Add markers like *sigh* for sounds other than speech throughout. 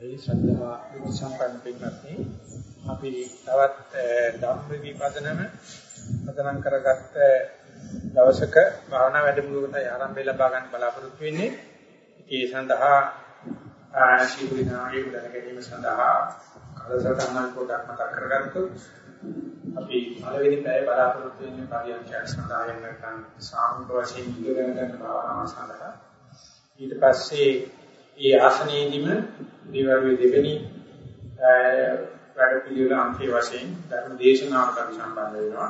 ඒ ශ්‍රද්ධා බුද්ධ සම්පන්න පින්වත්නි අපි තවත් ධම්ම විපදනම පදනම් කරගත්ත දවසක භාවනා වැඩමුළුවකට ආරම්භය ලබා ගන්න බලාපොරොත්තු වෙන්නේ. ඒ සඳහා ශීඝ්‍රනාමයේ උදැන ගැනීම සඳහා කාලසටහන පොඩක් මතක් කරගත්තොත් අපි පළවෙනි පැය බලාපොරොත්තු වෙන්නේ පරියන්ඛයක් සඳහා වෙන නැත්නම් සාමූහික වශයෙන් ඉගෙන ගන්න භාවනාව සඳහා ඊට පස්සේ ඒ ආසනයේදීම දිවර්ගයේ දෙවෙනි වැඩ පිළිවෙල අන්තිම වශයෙන් ධර්ම දේශනාවට අපි සම්බන්ධ වෙනවා.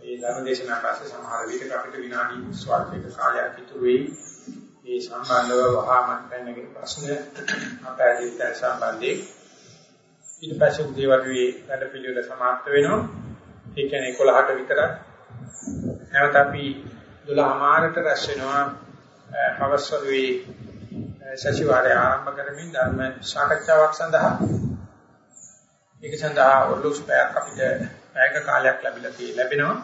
ඒ ධර්ම දේශනාව පස්සේ සමහර විට අපිට විනාඩි 20ක කාලයක් ඉතුරු වෙයි. මේ සම්බන්ධව වහාම දැනගෙන ප්‍රශ්න අපේ ජීවිතය සම්බන්ධයෙන් ඊට පස්සේ උදේ වගේ වැඩ පිළිවෙල සමාප්ත වෙනවා. ඒ කියන්නේ 11ට විතර නැවත අපි 12 මාර්ගට රැස් වෙනවා. හවස් වගේ සතිವಾರය ආරම්භ කරමින් ධර්ම සාකච්ඡාවක් සඳහා ඒක සඳහා ඔර්ලෝස් පැයක් අපිට පැයක කාලයක් ලැබිලා තියෙ ලැබෙනවා.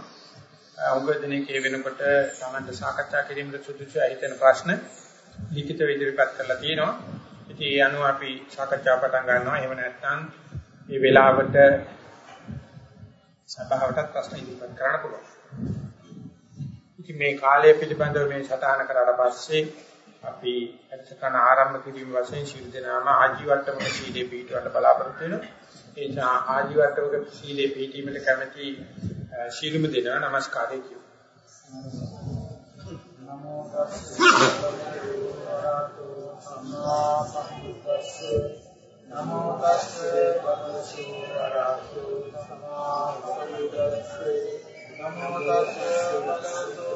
උගදෙනේ කිය වෙනකොට සමන්ත සාකච්ඡා කිරීමට සුදුසු හිතෙන ප්‍රශ්න ලිඛිතව ඉදිරිපත් කරලා තියෙනවා. ඉතින් ඒ අනුව අපි සාකච්ඡා පටන් ගන්නවා. එහෙම නැත්නම් මේ වෙලාවට සභාවටත් ප්‍රශ්න ඉදිරිපත් කරන්න පුළුවන්. ඉතින් මේ කාලය පිළිබඳව මේ සටහන කරලා පස්සේ අපි අත්කන ආරම්භ කිරීම වශයෙන් ශීල දෙනාම ආජීවට්ටමක සීලේ පිටවට බලාපොරොත්තු වෙනවා. ඒ නිසා ආජීවට්ටමක සීලේ පිටීමට කැමැති ශීලුම දෙනා নমස්කාරය කියමු. නමෝ තස්සේ භගවතු වරහතු සම්මා සම්බුද්දස්සේ නමෝ තස්සේ භගවතු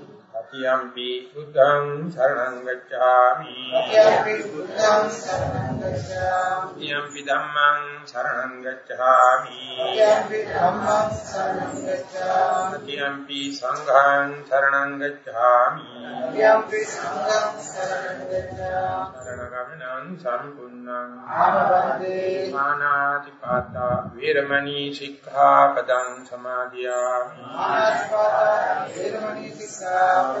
සතියම්පි බුද්ධං සරණං ගච්ඡාමි. සතියම්පි බුද්ධං සරණං ගච්ඡාමි. සතියම්පි ධම්මං සරණං ගච්ඡාමි. සතියම්පි ධම්මං සරණං ගච්ඡාමි. සතියම්පි සංඝං සරණං ගච්ඡාමි. සතියම්පි සංඝං සරණං ගච්ඡාමි. සරණගමනං සම්පුන්නං ආරබන්තේ මානාති පාතා වේරමණී සික්ඛාපදං සමාදියාමි. ආස්වාද වේරමණී සික්ඛා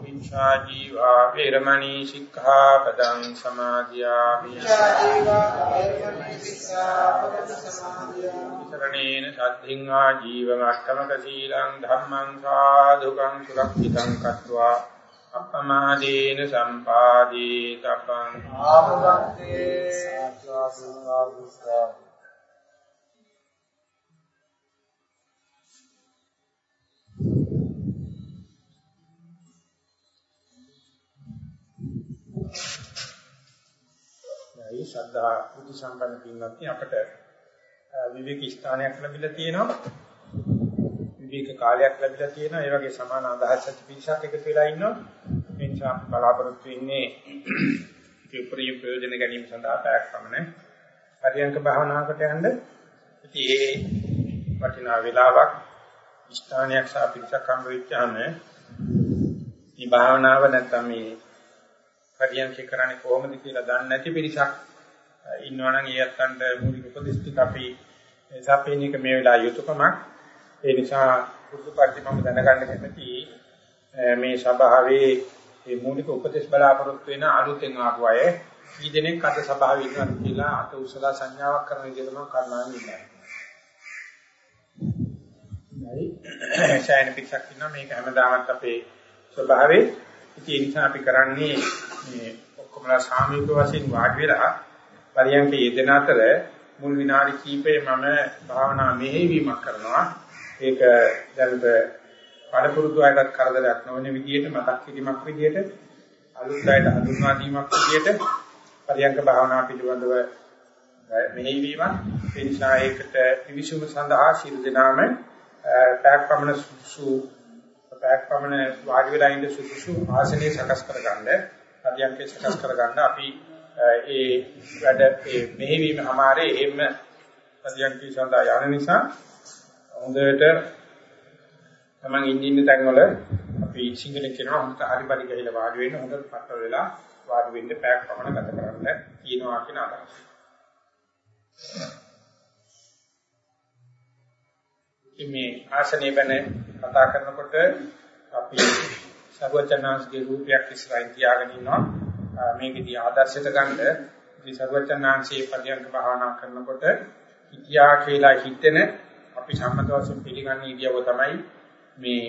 මිච්ඡා ජීවා වේරමණී සික්ඛාපදං සමාදියාමි විතරණේන සද්ධින් ආ ජීවමත්තමක සීලං ධම්මං සාදුකං සුරක්ෂිතං කତ୍වා අප්පමාදේන සම්පාදී තපං ආමවත්තේ සාත්වාසුනාගුස්සා ඒ ශ්‍රද්ධා බුද්ධ සම්පන්න පින්වත්නි අපට විවේක ස්ථානයක් ලැබිලා තියෙනවා. විවේක කාලයක් ලැබිලා තියෙනවා. ඒ වගේ සමාන අදහස් ඇති පිරිසක් එකතු වෙලා ඉන්නවා. මේ නිසා අපි බලාපොරොත්තු වෙන්නේ *clears throat* විපරිය ප්‍රයෝජන ගැනීම සඳහා පැයක් පමණ පරියන්ක භාවනාවකට යන්න. ඉතින් ඒ වටිනා වේලාවක් ස්ථානයක් සහ පිරිසක් හම්බ වෙච්චාම මේ භාවනාව නැත්තම් මේ පරියන්ක කරන්නේ කොහොමද කියලා දන්නේ නැති පිරිසක් ඉන්නවනම් ඒ අත්තන්ට මූලික උපදෙස් ටික අපි සපේන එක මේ වෙලාව යුතුයකමක්. ඒ නිසා පුදු පරිදි මම දැනගන්න කැමතියි මේ සභාවේ මේ මූලික උපදේශ බලාපොරොත්තු වෙන අලුතෙන් ආපු අය කී දෙනෙක් අද සභාවේ ඉන්නවද කියලා අත උසලා සංඥාවක් කරන විදිහට මම කරනවා ඉන්නවා. හරි. *clears throat* ශායන පිටසක් ඉන්නවා මේක හැමදාමත් අපේ ස්වභාවයේ ඉතින් ඒ නිසා අපි කරන්නේ මේ ඔක්කොමලා සාමීක වශයෙන් වාඩි වෙලා පරියන්ක යෙදෙන අතර මුල් විනාඩි කිහිපේ මම භාවනා මෙහෙවීමක් කරනවා. ඒක දැනට පළපුරුදු අයකට කරදරයක් නොවන විදිහට මතක් කිරීමක් විදිහට අලුත් අයට හඳුන්වා දීමක් විදිහට පරියන්ක භාවනා පිළිබඳව මෙහෙවීමක් ඒ නිසා ඒකට විවිසුම සඳහා ශිරු දිනාම පැයක් පමණ සුසු පැයක් පමණ වාඩි වෙලා ඉඳ සුසු ආසනයේ සකස් කරගන්න පරියන්කේ සකස් කරගන්න අපි ඒ වැඩ ඒ මෙහෙවීම හැමාරේ එම්ම පරියන්කේ සඳහා යන නිසා හොඳට තමන් ඉන්න ඉන්න තැන්වල අපි සිංහලෙන් කියනවා හොඳට හරි පරි ගහලා වාඩි වෙන්න හොඳට පටල වෙලා වාඩි වෙන්න පැයක් පමණ ගත කරන්න කියනවා කියන අදහස. මේ ආසනයේ බණ කතා කරනකොට අපි සර්වචනාංශගේ රූපයක් ඉස්සරහින් තියාගෙන ඉන්නවා. මේකෙදී ආදර්ශයට ගන්න ඉතින් සර්වචනාංශයේ පරියන්ක භාවනා කරනකොට හිතියා කියලා හිතෙන අපි සම්මත වශයෙන් පිළිගන්නේ ඉදියව තමයි මේ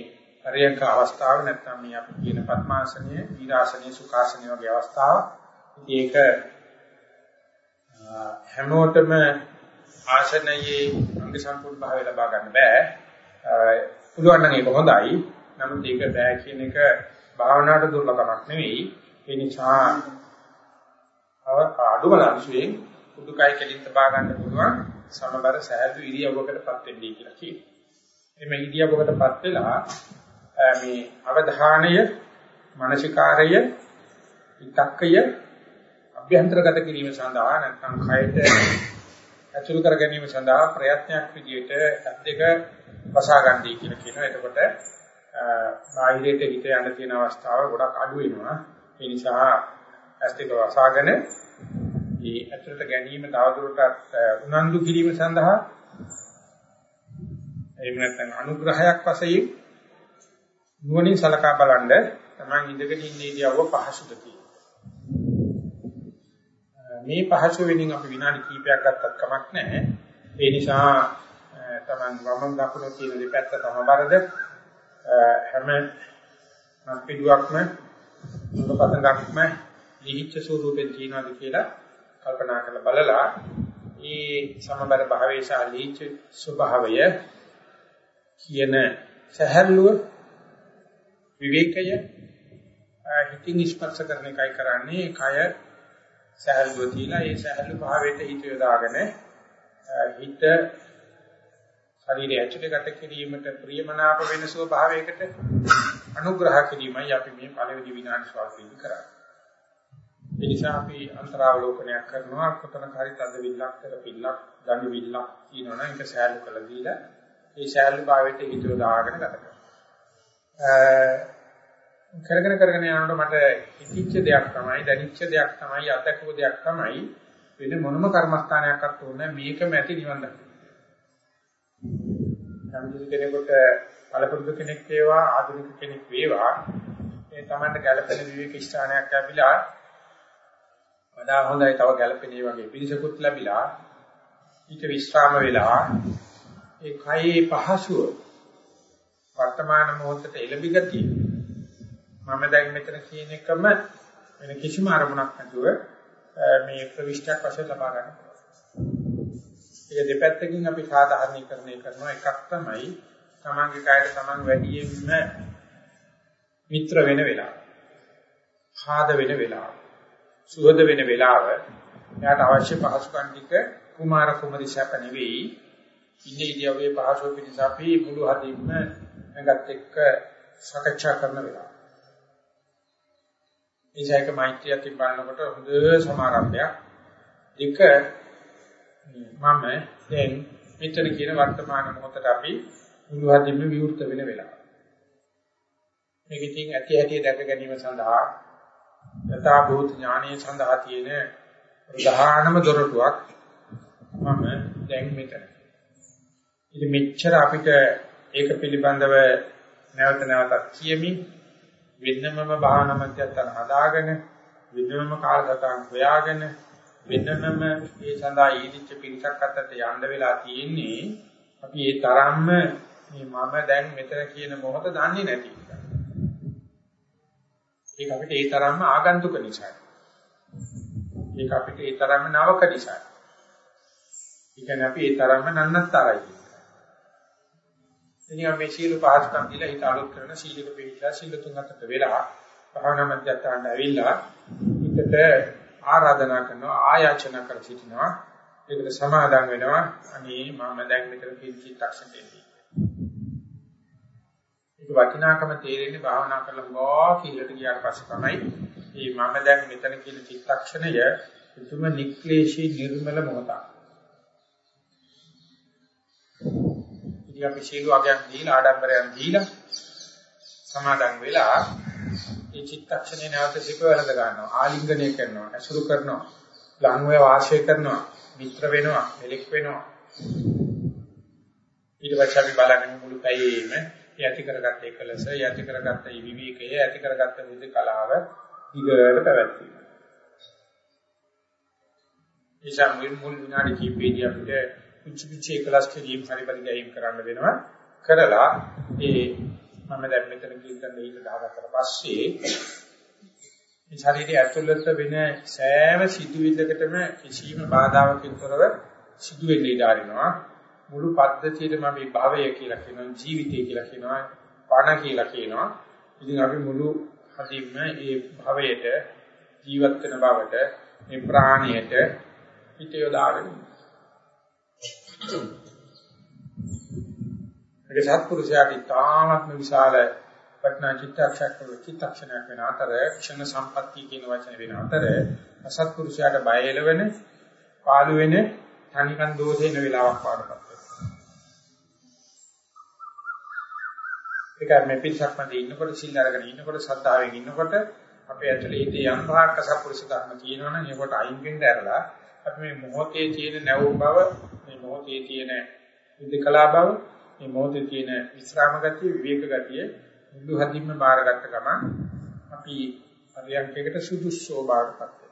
පරියන්ක අවස්ථාව නැත්නම් මේ අපි කියන පద్මාසනය, ඊරාසනය, සුඛාසනය වගේ අවස්ථාව. ඒක හැමෝටම ආසනයේ අංග සම්පූර්ණ භාවය ලබා ගන්න බෑ. පුළුවන් නම් ඒක හොඳයි. නමුත් ඒක බෑ කියන එක භාවනාවට දුර්ලභමක් නෙවෙයි. ඒ නිසා අඩුම ලක්ෂයෙන් උඩුකය කෙලින් තබා ගන්න පුළුවන් සමබර සහැල්ලු ඉරියව්වකටපත් වෙන්නේ කියලා කියනවා. එමෙ ඉරියව්වකටපත් වෙලා මේ අවධානය, මානසිකාරය, විතක්කය අභ්‍යන්තරගත කිරීම සඳහා නැත්නම් කයට ඇතුළු කර ගැනීම සඳහා ප්‍රයත්නයක් විදිහට ඇස් දෙක වසා ගන්නයි කියලා කියනවා. එතකොට බාහිරයට හිත යන තියෙන අවස්ථාව ගොඩක් අඩු වෙනවා. ඒ නිසා ඇස් දෙක වසාගෙන මේ ඇතුළට ගැනීම තවදුරටත් උනන්දු කිරීම සඳහා එහෙම නැත්නම් අනුග්‍රහයක් වශයෙන් නුවණින් සලකා බලනද තමන් ඉඳගෙන ඉන්න ඉරියව්ව පහසුද මේ පහසු වෙනින් අපි විනාඩි කිහිපයක් ගත්තත් කමක් නැහැ. ඒ නිසා තමන් වම දකුණ කියන දෙපැත්ත සමබරද හැම පිටුවක්ම මුලපතඟක්ම ලිහිච්ඡ ස්වරූපෙන් තියනවාද කියලා කල්පනා කරලා බලලා ඒ සමබර භාවයේ සහ ලිහිච්ඡ ස්වභාවය කියන සහැල්ලුව විවේකය හිතින් ස්පර්ශ කරන එකයි කරන්නේ කය සහැල්ලුව තියලා ඒ සහැල්ලු භාවයට හිත යොදාගෙන හිත ශරීරය ඇතුලේ ගත කිරීමට ප්‍රියමනාප වෙන ස්වභාවයකට අනුග්‍රහ කිරීමයි අපි මේ පළවෙනි විනාඩි ස්වල්පෙදි කරන්නේ. ඒ නිසා අපි අන්තරාවලෝකනයක් කරනවා කොතනක හරි තද විල්ලක් කර පිල්ලක් දඬු විල්ලක් කියනවනම් ඒක සෑහළු කළ දීලා ඒ සෑහළු භාවයට හිත යොදාගෙන ගත කරනවා. කරගෙන කරගෙන යනකොට මට හිතිච්ච දෙයක් තමයි දැනිච්ච දෙයක් තමයි අත්දැකපු දෙයක් තමයි. වෙන මොනම කර්මස්ථානයක්වත් ඕනේ මේකම ඇති නිවන් දකින්න. සම්පූර්ණ කෙනෙකුට පළපුරුදු කෙනෙක් වේවා ආධුනික කෙනෙක් වේවා. ඒ තමන්ට ගැළපෙන විවේක ස්ථානයක් ලැබිලා වඩා හොඳයි තව ගැළපෙන වගේ පිළිසකුත් ලැබිලා ඊට විශ්‍රාම වෙලා ඒ කයේ පහසුව වර්තමාන මොහොතේ එළඹි ගතිය මම දැන් මෙතන කියන එකම වෙන කිසිම අරමුණක් නැතුව මේ ප්‍රවිෂ්ඨයක් වශයෙන් ලබා ගන්න පුළුවන්. ඒ දෙපැත්තකින් අපි සාධාරණීකරණය කරනවා එකක් තමයි තමන්ගේ කායයට තමන් වැඩියෙන්ම මිත්‍ර වෙන වෙලාව. ආද වෙන වෙලාව. සුවද වෙන වෙලාව. එයාට අවශ්‍ය පහසුකම් ටික කුමාර කුමරි සැප නෙවෙයි. ඉන්නේ ඉදියාවේ පහසුව පිණිස අපි මුළු හදින්ම නැගත් එක්ක සාකච්ඡා කරන වෙලාව. ඒසයක මෛත්‍රියක් තිබන්නකොට හොඳ සමාරම්භයක්. එක මම දැන් මෙතන කියන වර්තමාන මොහොතට අපි මුළු හදින්ම විවෘත වෙන වෙලාව. මේක ඉතින් ඇති හැටි දැක ගැනීම සඳහා යථා භූත ඥානයේ සඳහා තියෙන ප්‍රධානම දොරටුවක් මම දැන් මෙතන. ඉතින් මෙච්චර අපිට ඒක පිළිබඳව නැවත නැවතත් කියමින් වෙනමම භාවනා මධ්‍යස්ථාන හදාගෙන වෙනමම කාලසටහන් හොයාගෙන වෙනමම ඒ සඳහා ඊදිච්ච පිරිසක් අතරට යන්න වෙලා තියෙන්නේ අපි ඒ තරම්ම මේ මම දැන් මෙතන කියන මොහොත දන්නේ නැති නිසා. ඒක අපිට ඒ තරම්ම ආගන්තුක නිසා. ඒක අපිට ඒ තරම්ම නවක නිසා. ඒ කියන්නේ අපි ඒ තරම්ම නන්නත්තරයි. ඉතින් අපි සීල පහසුකම් දීලා හිත අලුත් කරන සීලක පිළිලා සීල තුන් අතට වෙලා භාවනා මධ්‍යස්ථානට ඇවිල්ලා හිතට ආරාධනා කරනවා ආයාචනා කර සිටිනවා. ඒකට සමාදන් වෙනවා. අනේ මම දැන් මෙතන පිළිචිත්තක්ෂණයේදී ඒක වටිනාකම තේරෙන්නේ භාවනා කරලා ගෝ කීලට ගියාට පස්සේ තමයි. මේ මම දැන් මෙතන කියන චිත්තක්ෂණය උතුම නික්ලේශී නිර්මල මොහොතක්. ඉතින් අපි සීල වගයක් දීලා ආඩම්බරයක් දීලා සමාදන් වෙලා ඒ චිත්තක්ෂණේ නැවත සිපවලද ගන්නවා ආලිංගනය කරනවා අසුරු කරනවා ලංවේ වාසය කරනවා මිත්‍ර වෙනවා මෙලෙක් වෙනවා. ඊට පස්සේ අපි බලන්නේ මුළු පැයේම යටි කරගත්ත එකලස යටි කරගත්ත විවිකය යටි කරගත්ත බුද්ධ කලාව ඊගට පැවැත්වීම. ඉතින් මුල් විනාඩි කිහිපෙදී අපිට කුංචි කුංචි එකලස් කිරීම හරිපරි ගැයීම් කරන්න වෙනවා. කරලා ඒ මම දැන් මෙතන කියන ඊට දාගත්තට පස්සේ මේ ශරීරයේ ඇතුළත වෙන සෑම සිදුවිල්ලකටම කිසිම බාධාවකින් තොරව සිදු වෙන්න ඉඩ ආරිනවා මුළු පද්ධතියටම අපි භවය කියලා කියනවා ජීවිතය කියලා කියනවා පණ කියලා කියනවා. ඉතින් අපි මුළු හදින්ම මේ භවයට ජීවත් වෙන බවට මේ ප්‍රාණයට හිත යොදාගෙන ඒක සත්පුරුෂයාට තාමත්ම විශාල වටනා චිත්තක්ෂණ චිත්තක්ෂණයක් වෙන අතර ක්ෂණ සම්පatti කියන වචන වෙන අතර අසත්පුරුෂයාට බය එළවෙන පාළු වෙන තනිකන් දෝෂේන වෙලාවක් පාඩපත් වෙනවා. ඒක මේ පිටසක් මැද ඉන්නකොට සිල් අරගෙන ඉන්නකොට සද්ධාවෙන් ඉන්නකොට අපේ ඇතුලේ ඉතේ යම් භාගක සත්පුරුෂ ධර්ම තියෙනවනම් ඒකට අයින් වෙන්න ඇරලා අපි මේ මොහොතේ තියෙන නැවුම් බව මේ මොහොතේ තියෙන විදකලා බව මේ මොහොතේ තියෙන විස්රාම ගතිය විවේක ගතිය මුළු හදින්ම බාරගත්ත ගමන් අපි පරියන්කයකට සුදුස්සෝ බාරපත් වෙනවා.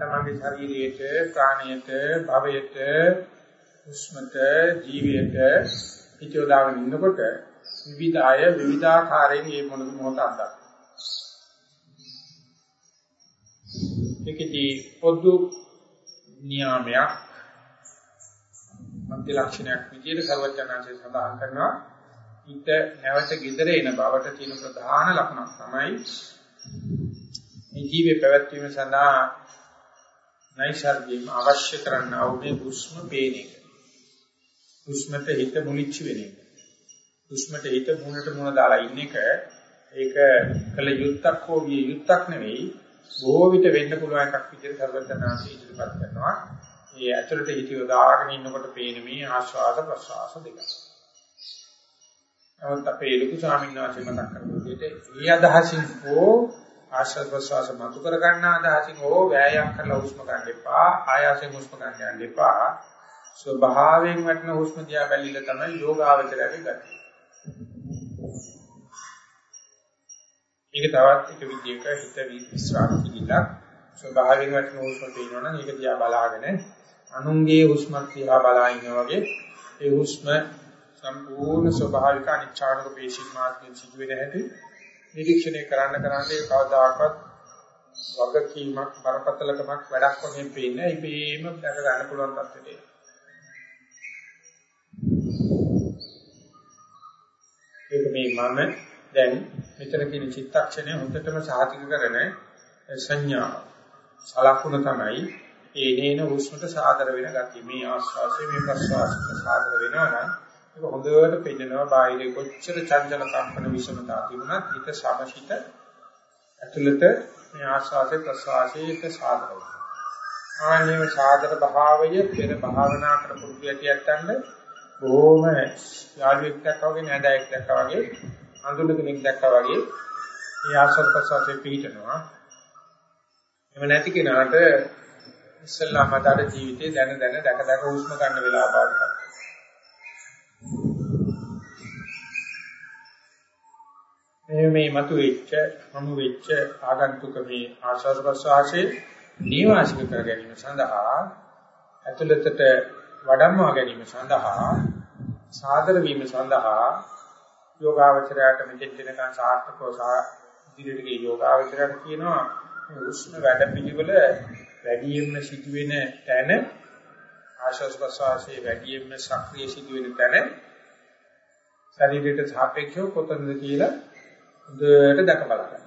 තමගේ ශරීරයට ප්‍රාණයට භවයට උෂ්මත ජීවිතයට පිටෝදාගෙන ඉන්නකොට විවිධ අය විවිධාකාරයෙන් මේ මොන මොහොත අඳක්. ඒකදී පොදු නියාමයක් මධ්‍ය ලක්ෂණයක් විදිහට සර්වඥාන්සේ සඳහන් කරනවා ඊට නැවත gedere එන බවට තියෙන ප්‍රධාන ලක්ෂණක් තමයි මේ ජීවේ පැවැත්වීම සඳහා නයිසර්ගියම අවශ්‍ය කරන්නා වූ මේ හුස්ම පේන එක. හුස්මට හිත මුලිච්ච වෙන එක. හුස්මට හිත මුණට මුණ දාලා ඉන්න එක ඒක කල යුත්තක් හෝ විය යුත්තක් නෙවෙයි බොහෝ විට වෙන්න පුළුවන් එකක් විදිහට සර්වඥාන්සේ ඉදිරිපත් කරනවා. ඒ ඇතුළට හිත යොදාගෙන ඉන්නකොට පේන මේ ආශ්වාස ප්‍රශ්වාස දෙක. නමුත් අපේ ලොකු ස්වාමීන් වහන්සේ මතක් කරපු විදිහට ඒ අදහසින් හෝ ආශ්වාස ප්‍රශ්වාස මතු කර ගන්න අදහසින් හෝ වෑයම් කරලා හුස්ම ගන්න එපා ආයාසයෙන් හුස්ම ගන්න යන්න එපා ස්වභාවයෙන් වටන හුස්ම දිහා බැලිලා තමයි යෝගාවචරයේ ගතිය. ඒක තවත් එක විදිහක හිත විශ්‍රාම කිරීමක් ස්වභාවයෙන් වටන හුස්ම පේනවනම් ඒක දිහා බලාගෙන අනුන්ගේ හුස්ම දිහා බලා ඉන්නා වගේ ඒ හුස්ම සම්පූර්ණ ස්වභාවික අනිච්චානක පේශීන් මාර්ගයෙන් සිදුවෙන හැටි නිරීක්ෂණය කරන්න කරන්නේ කවදාකවත් වගකීමක් බරපතලකමක් වැඩක් වගේ පේන්නේ. ඉබේම දැක ගන්න පුළුවන් තත්ත්වයට ඒක මේ මම දැන් මෙතන කියන චිත්තක්ෂණය හොඳටම සාධික කරන සංඥා සලකුණ තමයි ඒ නේන උස්මත සාදර වෙන ගතිය. මේ ආස්වාසය මේ ප්‍රස්වාසයට සාදර වෙනවා නම් ඒක හොඳට පෙන්නනවා බාහිර කොච්චර චංචල කම්පන විෂමතා තිබුණත් හිත සමසිත ඇතුළත මේ ආස්වාසේ ප්‍රසවාසයේ සාධරයි. ආනේම සාදර භාවය පෙර භාවනා කරපු විදියට බොහොම යාළුවෙක් දැක්කා වගේ නෑදෑයෙක් දැක්කා වගේ අඳුන කෙනෙක් දැක්කා වගේ ඒ ආශ්‍රත් ප්‍රසවාසයේ පිහිටනවා. එව නැති කෙනාට ඉස්සල්ලාම අදාළ ජීවිතේ දැන දැන දැක දැක හුස්ම ගන්න වෙලාව පාඩක. මේ මේ මතු වෙච්ච හමු වෙච්ච ආගන්තුක මේ ආශ්වාස ප්‍රශ්වාසයේ නිවාසික කර ගැනීම සඳහා ඇතුළතට වඩම්වා ගැනීම සඳහා සාදර වීම සඳහා යෝගාවචරයට මෙතෙන් දෙනකන් සාර්ථකව ඉදිරියට ගිය යෝගාවචරයට කියනවා මේ උෂ්ණ වැඩ පිළිවෙල වැඩියෙන්ම සිදුවෙන තැන ආශ්වාස ප්‍රශ්වාසයේ වැඩියෙන්ම සක්‍රිය සිදුවෙන තැන ශරීරයට සාපේක්ෂව කොතනද කියලා හොඳට දැක බලන්න.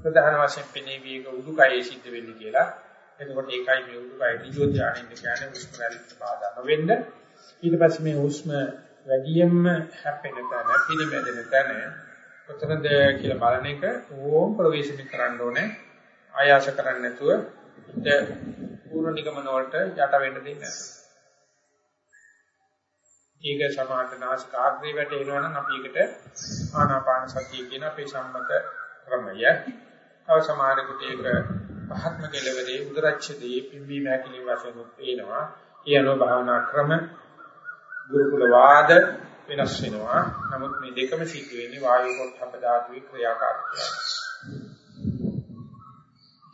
ප්‍රධාන වශයෙන් පෙනී වියක උඩුකයේ සිද්ධ වෙන්නේ කියලා. එතකොට ඒකයි මේ උඩුකය ඍජු ධානයෙන් කියන්නේ උෂ්ම රැල්ලට බාධා නොවෙන්න. ඊට පස්සේ මේ උෂ්ම වැඩියෙන්ම හැපෙන තැන, පිළිමැදෙන තැන කොතනද කියලා බලන එක ඕම් ප්‍රවේශණය කරන්න ඕනේ. ආයාස කරන්නේ නැතුව ඉත පූර්ණ නිගමන වලට යට වෙන්න දෙන්නේ නැහැ. ඒක සමාන්තර නාසික ආග්‍රේ වැටෙනවා නම් අපි ඒකට ආනාපාන සතිය කියන අපේ සම්මත ක්‍රමය. තව සමහරෙකුට ඒක පහත්ම කෙලවරේ උදරච්ඡදී පිම්බි මෑකිලි වශයෙන් පේනවා. ඒ අනුව භාවනා ක්‍රම ගුරුකුල වාද වෙනස් වෙනවා. නමුත් මේ දෙකම සිද්ධ වෙන්නේ වායු පොට්ටප ධාතුවේ ක්‍රියාකාරීත්වය.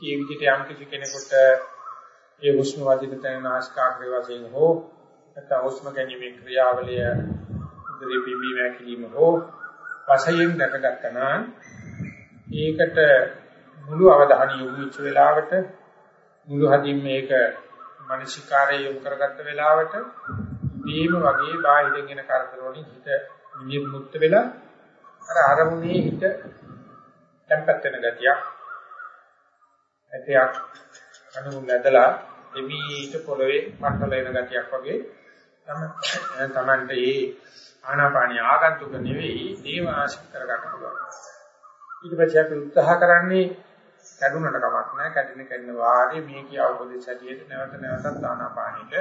ඒ විදිහට යම් කිසි කෙනෙකුට ඒ උෂ්ම වදින තැන නාස්කාග්‍රේ වශයෙන් හෝ නැත්නම් උෂ්ම ගැනීමේ ක්‍රියාවලිය උදරේ පිම්බි මෑකිලිම හෝ වශයෙන් දැකගත්තා නම් ඒකට මුළු අවධානය යොමු වෙච්ච වෙලාවට මුළු හදින් මේක මානසිකාරය යොමු කරගත්ත වෙලාවට දීම වගේ බාහිරින් එන කරදර වලින් හිත නිමුක්ත වෙලා අර අරමුණේ හිත tempat වෙන ගතියක් ඇතයක් අනුන් නැදලා එමීට පොළවේ පටල වෙන ගතියක් වගේ තම තමන්ට ඒ ආනාපානිය ආගන්තුක නෙවෙයි දේවාශ කරගන්න පුළුවන්. ඊට පස්සේ අපි උත්සාහ කරන්නේ කැඩුනට කමක් නැහැ. කැඩෙන කැඩෙන වාරේ මේ කිය අවබෝධය සැටියට නැවත නැවතත් ආනාපානියට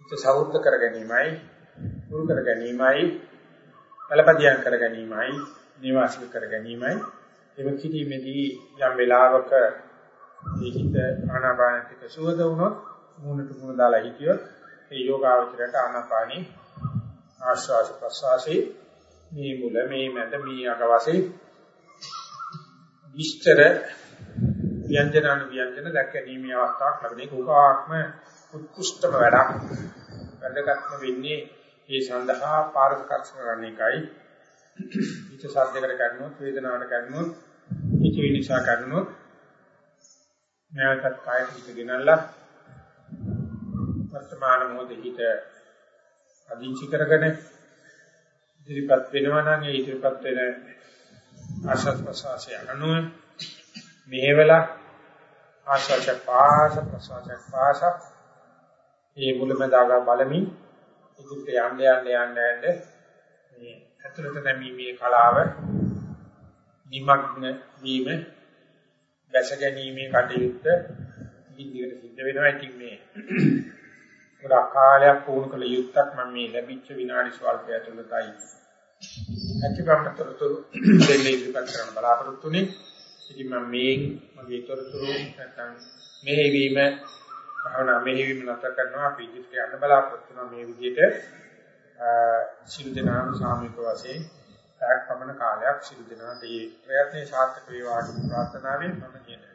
හිත සෞද්ධ කර ගැනීමයි පුරු කර ගැනීමයි කලපදියම් කර ගැනීමයි නිවාසික කර ගැනීමයි. එම කිරීමේදී යම් වෙලාවක හිත ආනාපානික සුවද වුණොත් මූණට මූණ දාලා හිටියොත් ඒ යෝගාවචරයට ආනාපානි ආශ්වාස ප්‍රශ්වාසී මේ මුල මේ මැද මේ අග වශයෙන් විස්තර ව්‍යංජන අනු ව්‍යංජන දැක්කීමේ අවස්ථාවක් ලැබෙන එක උගාක්ම උත්කෘෂ්ඨම වැඩක්. වැදගත්ම වෙන්නේ මේ සඳහා පාරකර්ෂ කරන එකයි. හිත සාධ්‍යකට ගන්නොත් වේදනාවට ගන්නොත් හිත විනිසා ගන්නොත් නැවතත් කායට හිත ගෙනල්ලා වර්තමාන මොහොතේ හිත අදින්චි කරගෙන ඉදිරිපත් වෙනවා නම් ඒ ඉදිරිපත් වෙන ආශස් ප්‍රසවාසය අනුව මෙහෙवला ආශාච පාස ප්‍රසවාච පාස. මේ මුලමදාග බලමින් ඉදිරියට යන්න යන්න යන්න යන්න මේ ඇතුළත නැමීමේ කලාව නිමග්න වීම දැස ගැනීමේ කටයුත්ත ඉදිරියට සිද්ධ වෙනවා. ඉතින් මේ ගොඩක් කාලයක් පුහුණු කළ යුත්තක් මම මේ ලැබිච්ච විනාඩි ස්වල්පය ඇතුළතයි. අකිබම්තරතුරු දෙන්නේ ඉදිරිපත් කරන්න බලාපොරොත්තු වෙන්නේ ඉතින් මම මේ මගේ තොරතුරු නැත්නම් මෙහෙවීම භාවනා මෙහෙවීම නැතර කරනවා. අපි ඉදිරියට යන්න බලාපොරොත්තු වෙනවා මේ විදිහට. සිල් දනාම සාමික වශයෙන් තාක් පමණ කාලයක් සිල් දනාට මේ ප්‍රයත්නේ සාර්ථක වේවා කියන ප්‍රාර්ථනාවෙන් මම කියනවා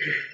Yeah. *laughs*